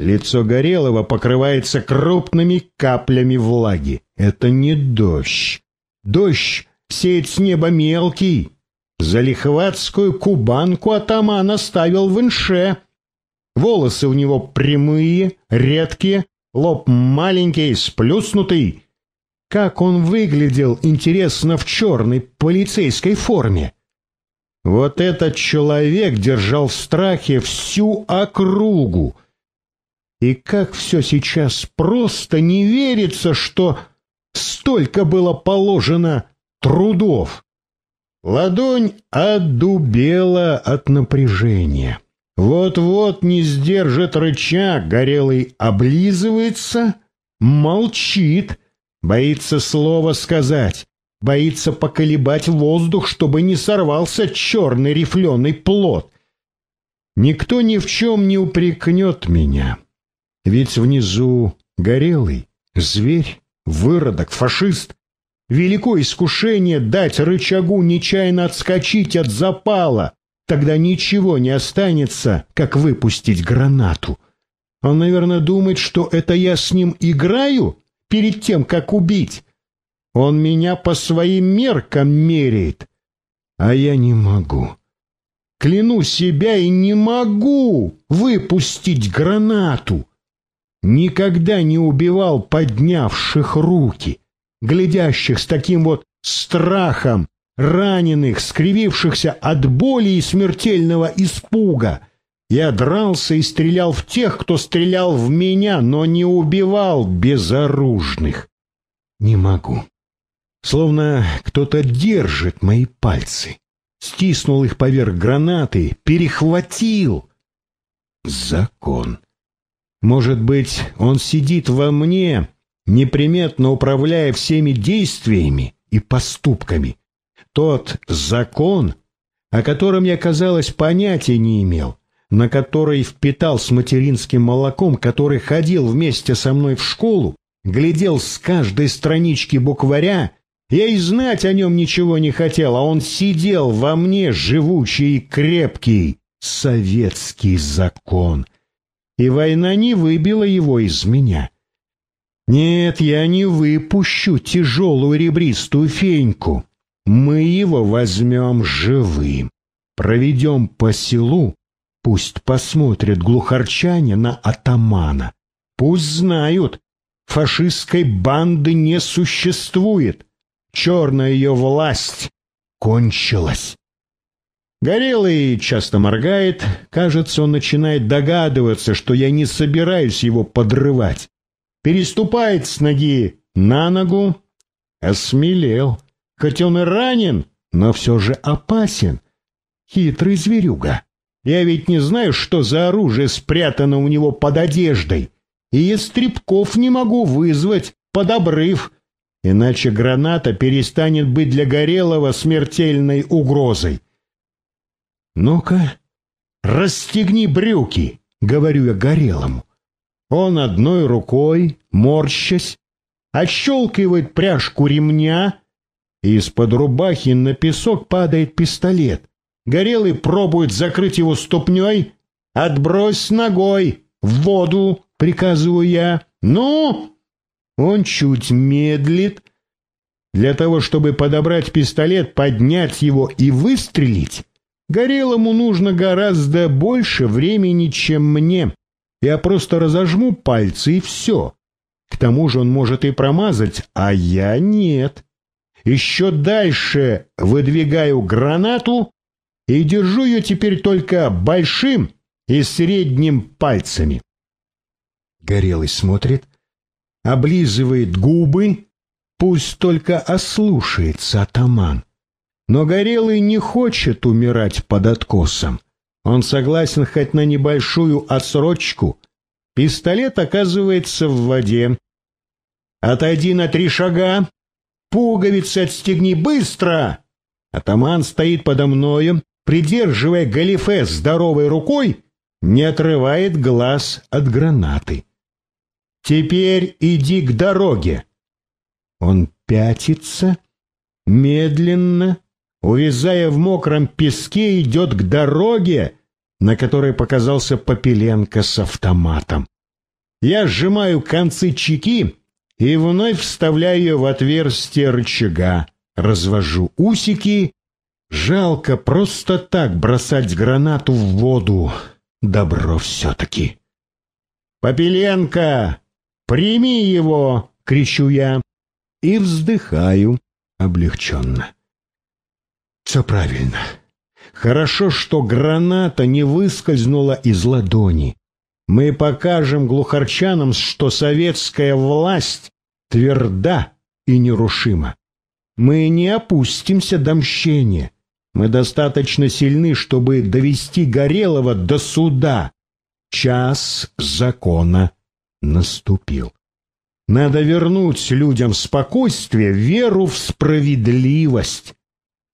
Лицо Горелого покрывается крупными каплями влаги. Это не дождь. Дождь сеет с неба мелкий. Залихватскую кубанку атаман оставил в инше. Волосы у него прямые, редкие, лоб маленький, сплюснутый. Как он выглядел, интересно, в черной полицейской форме. Вот этот человек держал в страхе всю округу. И как все сейчас просто не верится, что столько было положено трудов. Ладонь одубела от напряжения. Вот-вот не сдержит рычаг, горелый облизывается, молчит, боится слова сказать боится поколебать воздух, чтобы не сорвался черный рифленый плод. Никто ни в чем не упрекнет меня, ведь внизу горелый, зверь, выродок, фашист. Велико искушение дать рычагу нечаянно отскочить от запала, тогда ничего не останется, как выпустить гранату. Он, наверное, думает, что это я с ним играю перед тем, как убить. Он меня по своим меркам меряет, а я не могу. Кляну себя и не могу выпустить гранату. Никогда не убивал поднявших руки, глядящих с таким вот страхом, раненых, скривившихся от боли и смертельного испуга. Я дрался и стрелял в тех, кто стрелял в меня, но не убивал безоружных. Не могу. Словно кто-то держит мои пальцы. Стиснул их поверх гранаты, перехватил. Закон. Может быть, он сидит во мне, неприметно управляя всеми действиями и поступками. Тот закон, о котором я, казалось, понятия не имел, на который впитал с материнским молоком, который ходил вместе со мной в школу, глядел с каждой странички букваря я и знать о нем ничего не хотел, а он сидел во мне, живучий и крепкий, советский закон. И война не выбила его из меня. Нет, я не выпущу тяжелую ребристую феньку. Мы его возьмем живым, проведем по селу, пусть посмотрят глухарчане на атамана. Пусть знают, фашистской банды не существует черная ее власть кончилась. Горелый часто моргает, кажется, он начинает догадываться, что я не собираюсь его подрывать. Переступает с ноги на ногу, осмелел, хоть он и ранен, но все же опасен. Хитрый зверюга. Я ведь не знаю, что за оружие спрятано у него под одеждой, и стрибков не могу вызвать под обрыв, иначе граната перестанет быть для Горелого смертельной угрозой. «Ну-ка, расстегни брюки», — говорю я Горелому. Он одной рукой, морщась, отщелкивает пряжку ремня, из-под рубахи на песок падает пистолет. Горелый пробует закрыть его ступней. «Отбрось ногой! В воду!» — приказываю я. «Ну!» Он чуть медлит. Для того, чтобы подобрать пистолет, поднять его и выстрелить, Горелому нужно гораздо больше времени, чем мне. Я просто разожму пальцы и все. К тому же он может и промазать, а я нет. Еще дальше выдвигаю гранату и держу ее теперь только большим и средним пальцами. Горелый смотрит, облизывает губы, пусть только ослушается атаман. Но Горелый не хочет умирать под откосом. Он согласен хоть на небольшую отсрочку. Пистолет оказывается в воде. Отойди на три шага. Пуговицы отстегни быстро. Атаман стоит подо мною, придерживая галифе здоровой рукой, не отрывает глаз от гранаты. Теперь иди к дороге. Он пятится, медленно, увязая в мокром песке, идет к дороге, на которой показался Попеленко с автоматом. Я сжимаю концы чеки и вновь вставляю ее в отверстие рычага, развожу усики. Жалко просто так бросать гранату в воду. Добро все-таки. «Попеленко, прими его!» — кричу я. И вздыхаю облегченно. Все правильно. Хорошо, что граната не выскользнула из ладони. Мы покажем глухарчанам, что советская власть тверда и нерушима. Мы не опустимся до мщения. Мы достаточно сильны, чтобы довести Горелого до суда. Час закона наступил. Надо вернуть людям спокойствие, веру в справедливость.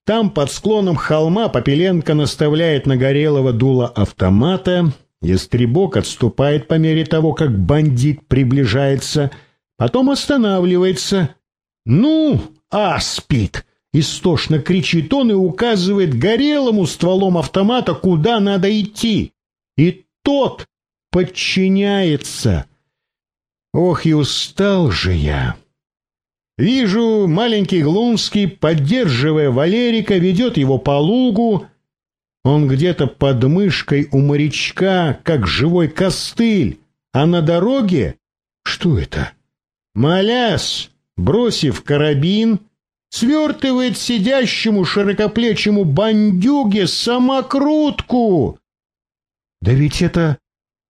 Там, под склоном холма, Попеленко наставляет на Горелого дуло автомата. Ястребок отступает по мере того, как бандит приближается. Потом останавливается. «Ну, аспид!» Истошно кричит он и указывает Горелому стволом автомата, куда надо идти. И тот подчиняется. Ох, и устал же я. Вижу, маленький Глунский, поддерживая Валерика, ведет его по лугу. Он где-то под мышкой у морячка, как живой костыль, а на дороге... Что это? Маляс, бросив карабин, свертывает сидящему широкоплечему бандюге самокрутку. Да ведь это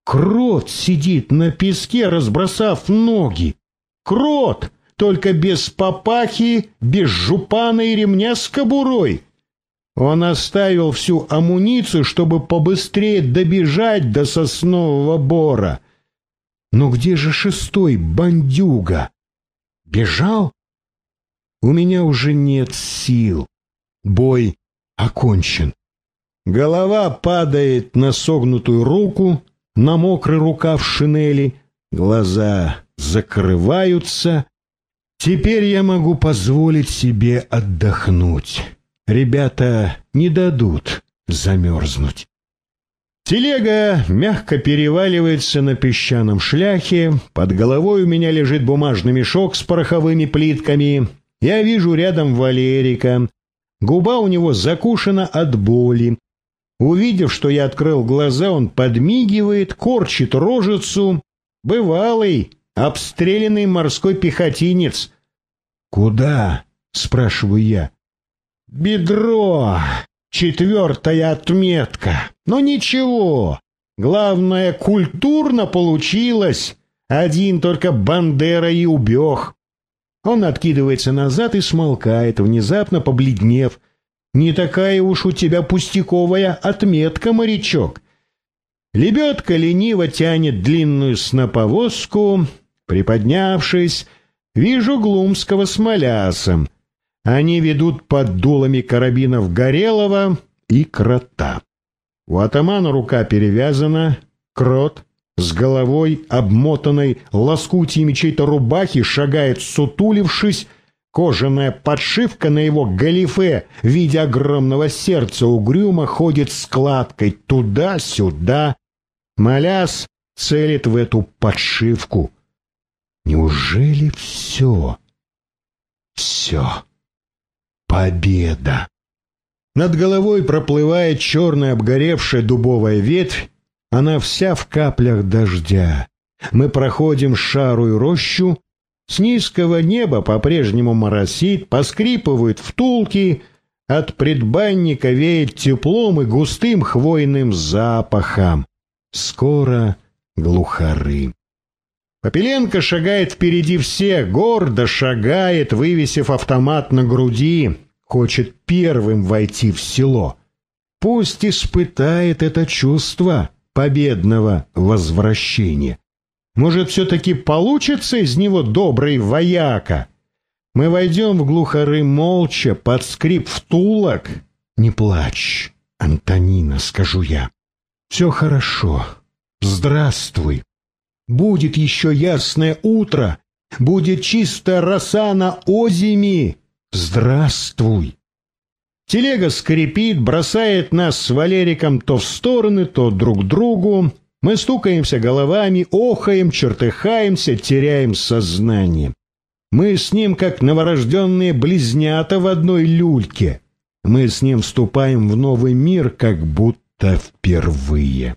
крот сидит на песке, разбросав ноги. Крот, только без папахи, без жупана и ремня с кобурой. Он оставил всю амуницию, чтобы побыстрее добежать до соснового бора. Но где же шестой бандюга? Бежал? У меня уже нет сил. Бой окончен. Голова падает на согнутую руку, на мокрый рукав шинели, глаза закрываются. Теперь я могу позволить себе отдохнуть. Ребята не дадут замерзнуть. Телега мягко переваливается на песчаном шляхе, под головой у меня лежит бумажный мешок с пороховыми плитками, я вижу рядом Валерика. Губа у него закушена от боли. Увидев, что я открыл глаза, он подмигивает, корчит рожицу. Бывалый, обстрелянный морской пехотинец. «Куда?» — спрашиваю я. «Бедро! Четвертая отметка. Но ничего. Главное, культурно получилось. Один только Бандера и убег. Он откидывается назад и смолкает, внезапно побледнев. «Не такая уж у тебя пустяковая отметка, морячок!» Лебедка лениво тянет длинную сноповозку. Приподнявшись, вижу Глумского с Малясом. Они ведут под дулами карабинов Горелого и Крота. У атамана рука перевязана, Крот с головой, обмотанной лоскутьями чьей-то рубахи, шагает сутулившись, кожаная подшивка на его галифе в виде огромного сердца угрюмо ходит складкой туда-сюда. Маляс целит в эту подшивку. Неужели все? Все. Победа. Над головой проплывает черная обгоревшая дубовая ветвь, она вся в каплях дождя. Мы проходим шарую рощу, с низкого неба по-прежнему моросит, поскрипывают втулки, от предбанника веет теплом и густым хвойным запахом. Скоро глухары. Попеленко шагает впереди всех, гордо шагает, вывесив автомат на груди, хочет первым войти в село. Пусть испытает это чувство победного возвращения. Может, все-таки получится из него добрый вояка? Мы войдем в глухары молча, под скрип втулок. Не плачь, Антонина, скажу я. Все хорошо. Здравствуй. Будет еще ясное утро, будет чистая роса на озими. Здравствуй. Телега скрипит, бросает нас с Валериком то в стороны, то друг к другу. Мы стукаемся головами, охаем, чертыхаемся, теряем сознание. Мы с ним как новорожденные близнята в одной люльке. Мы с ним вступаем в новый мир, как будто впервые.